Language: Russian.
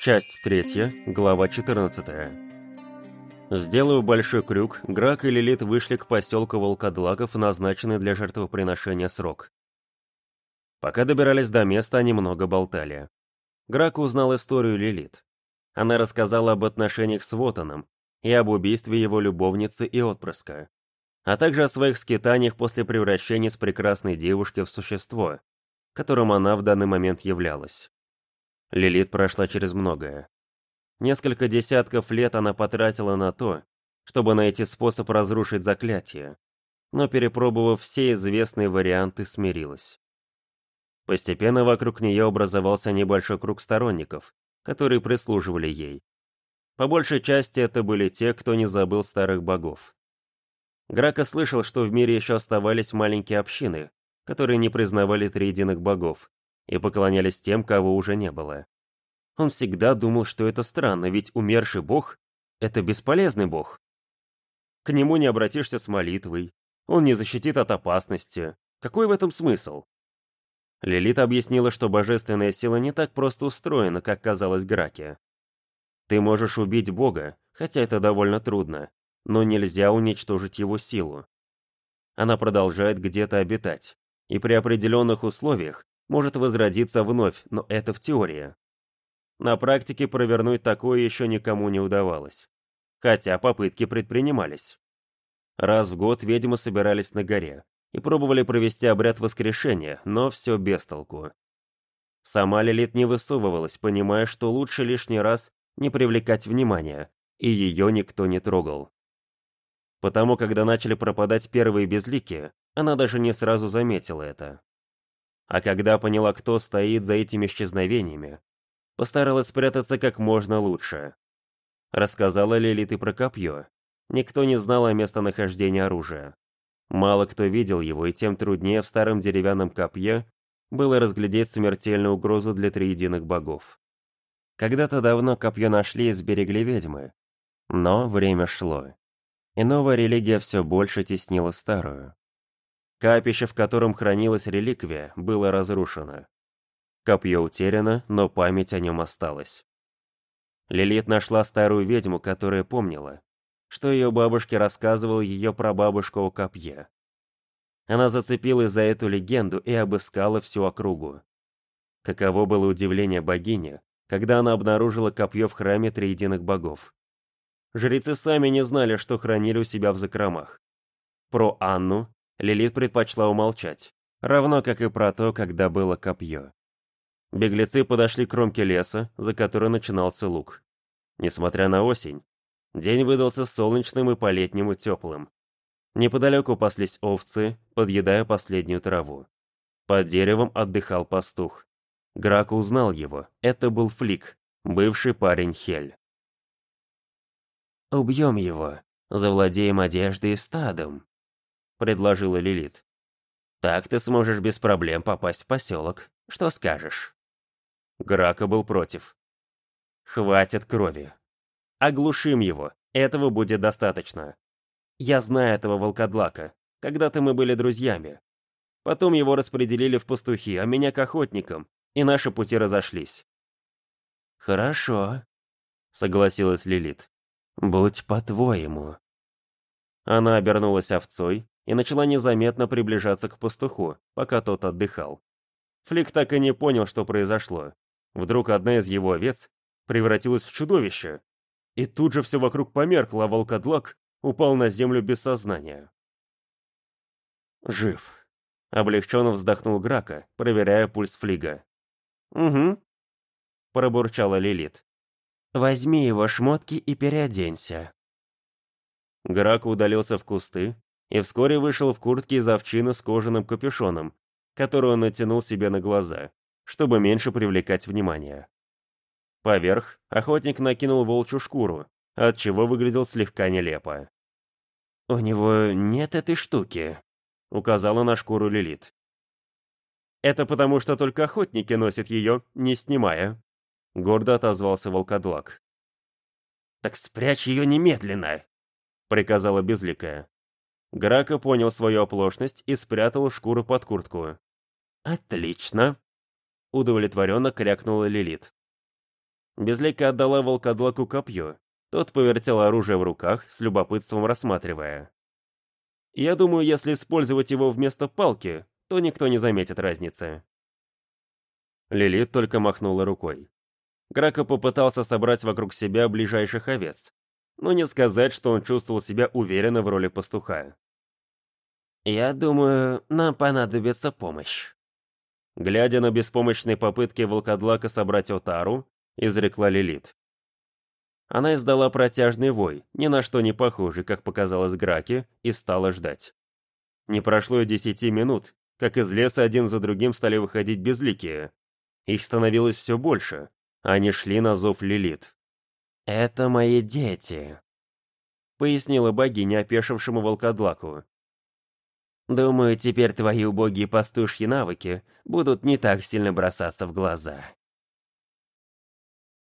Часть третья, глава 14. Сделав большой крюк, Грак и Лилит вышли к поселку волкодлаков, назначенный для жертвоприношения срок. Пока добирались до места, они много болтали. Грак узнал историю Лилит. Она рассказала об отношениях с Вотаном и об убийстве его любовницы и отпрыска, а также о своих скитаниях после превращения с прекрасной девушки в существо, которым она в данный момент являлась. Лилит прошла через многое. Несколько десятков лет она потратила на то, чтобы найти способ разрушить заклятие, но перепробовав все известные варианты, смирилась. Постепенно вокруг нее образовался небольшой круг сторонников, которые прислуживали ей. По большей части это были те, кто не забыл старых богов. Грака слышал, что в мире еще оставались маленькие общины, которые не признавали триединых богов, и поклонялись тем, кого уже не было. Он всегда думал, что это странно, ведь умерший бог — это бесполезный бог. К нему не обратишься с молитвой, он не защитит от опасности. Какой в этом смысл? Лилит объяснила, что божественная сила не так просто устроена, как казалось Граке. Ты можешь убить бога, хотя это довольно трудно, но нельзя уничтожить его силу. Она продолжает где-то обитать, и при определенных условиях может возродиться вновь, но это в теории. На практике провернуть такое еще никому не удавалось. Хотя попытки предпринимались. Раз в год ведьмы собирались на горе и пробовали провести обряд воскрешения, но все без толку. Сама Лилит не высовывалась, понимая, что лучше лишний раз не привлекать внимания, и ее никто не трогал. Потому, когда начали пропадать первые безлики, она даже не сразу заметила это. А когда поняла, кто стоит за этими исчезновениями, постаралась спрятаться как можно лучше. Рассказала Лилит и про копье. Никто не знал о местонахождении оружия. Мало кто видел его, и тем труднее в старом деревянном копье было разглядеть смертельную угрозу для триединых богов. Когда-то давно копье нашли и сберегли ведьмы. Но время шло. И новая религия все больше теснила старую. Капище, в котором хранилась реликвия, было разрушено. Копье утеряно, но память о нем осталась. Лилит нашла старую ведьму, которая помнила, что ее бабушке рассказывал ее прабабушка о копье. Она зацепилась за эту легенду и обыскала всю округу. Каково было удивление богини, когда она обнаружила копье в храме триединых богов. Жрецы сами не знали, что хранили у себя в закромах. Про Анну Лилит предпочла умолчать, равно как и про то, когда было копье. Беглецы подошли к кромке леса, за которой начинался луг. Несмотря на осень, день выдался солнечным и по-летнему теплым. Неподалеку паслись овцы, подъедая последнюю траву. Под деревом отдыхал пастух. Грак узнал его. Это был Флик, бывший парень Хель. «Убьем его, завладеем одеждой и стадом», — предложила Лилит. «Так ты сможешь без проблем попасть в поселок. Что скажешь?» Грака был против. «Хватит крови. Оглушим его. Этого будет достаточно. Я знаю этого волкодлака. Когда-то мы были друзьями. Потом его распределили в пастухи, а меня к охотникам, и наши пути разошлись». «Хорошо», — согласилась Лилит. «Будь по-твоему». Она обернулась овцой, и начала незаметно приближаться к пастуху, пока тот отдыхал. Флик так и не понял, что произошло. Вдруг одна из его овец превратилась в чудовище, и тут же все вокруг померкло, а волкодлак упал на землю без сознания. «Жив», — облегченно вздохнул Грака, проверяя пульс Флига. «Угу», — пробурчала Лилит. «Возьми его шмотки и переоденься». Грака удалился в кусты, и вскоре вышел в куртке из овчины с кожаным капюшоном, которую он натянул себе на глаза, чтобы меньше привлекать внимание. Поверх охотник накинул волчью шкуру, отчего выглядел слегка нелепо. «У него нет этой штуки», — указала на шкуру Лилит. «Это потому, что только охотники носят ее, не снимая», — гордо отозвался волкодлак. «Так спрячь ее немедленно», — приказала Безликая. Грака понял свою оплошность и спрятал шкуру под куртку. «Отлично!» — удовлетворенно крякнула Лилит. Безлика отдала волкодлаку копье. Тот повертел оружие в руках, с любопытством рассматривая. Я думаю, если использовать его вместо палки, то никто не заметит разницы. Лилит только махнула рукой. Грако попытался собрать вокруг себя ближайших овец, но не сказать, что он чувствовал себя уверенно в роли пастуха. «Я думаю, нам понадобится помощь». Глядя на беспомощные попытки волкодлака собрать отару, изрекла Лилит. Она издала протяжный вой, ни на что не похожий, как показалось Граке, и стала ждать. Не прошло и десяти минут, как из леса один за другим стали выходить безликие. Их становилось все больше. Они шли на зов Лилит. «Это мои дети», — пояснила богиня опешившему волкодлаку. «Думаю, теперь твои убогие пастушьи навыки будут не так сильно бросаться в глаза».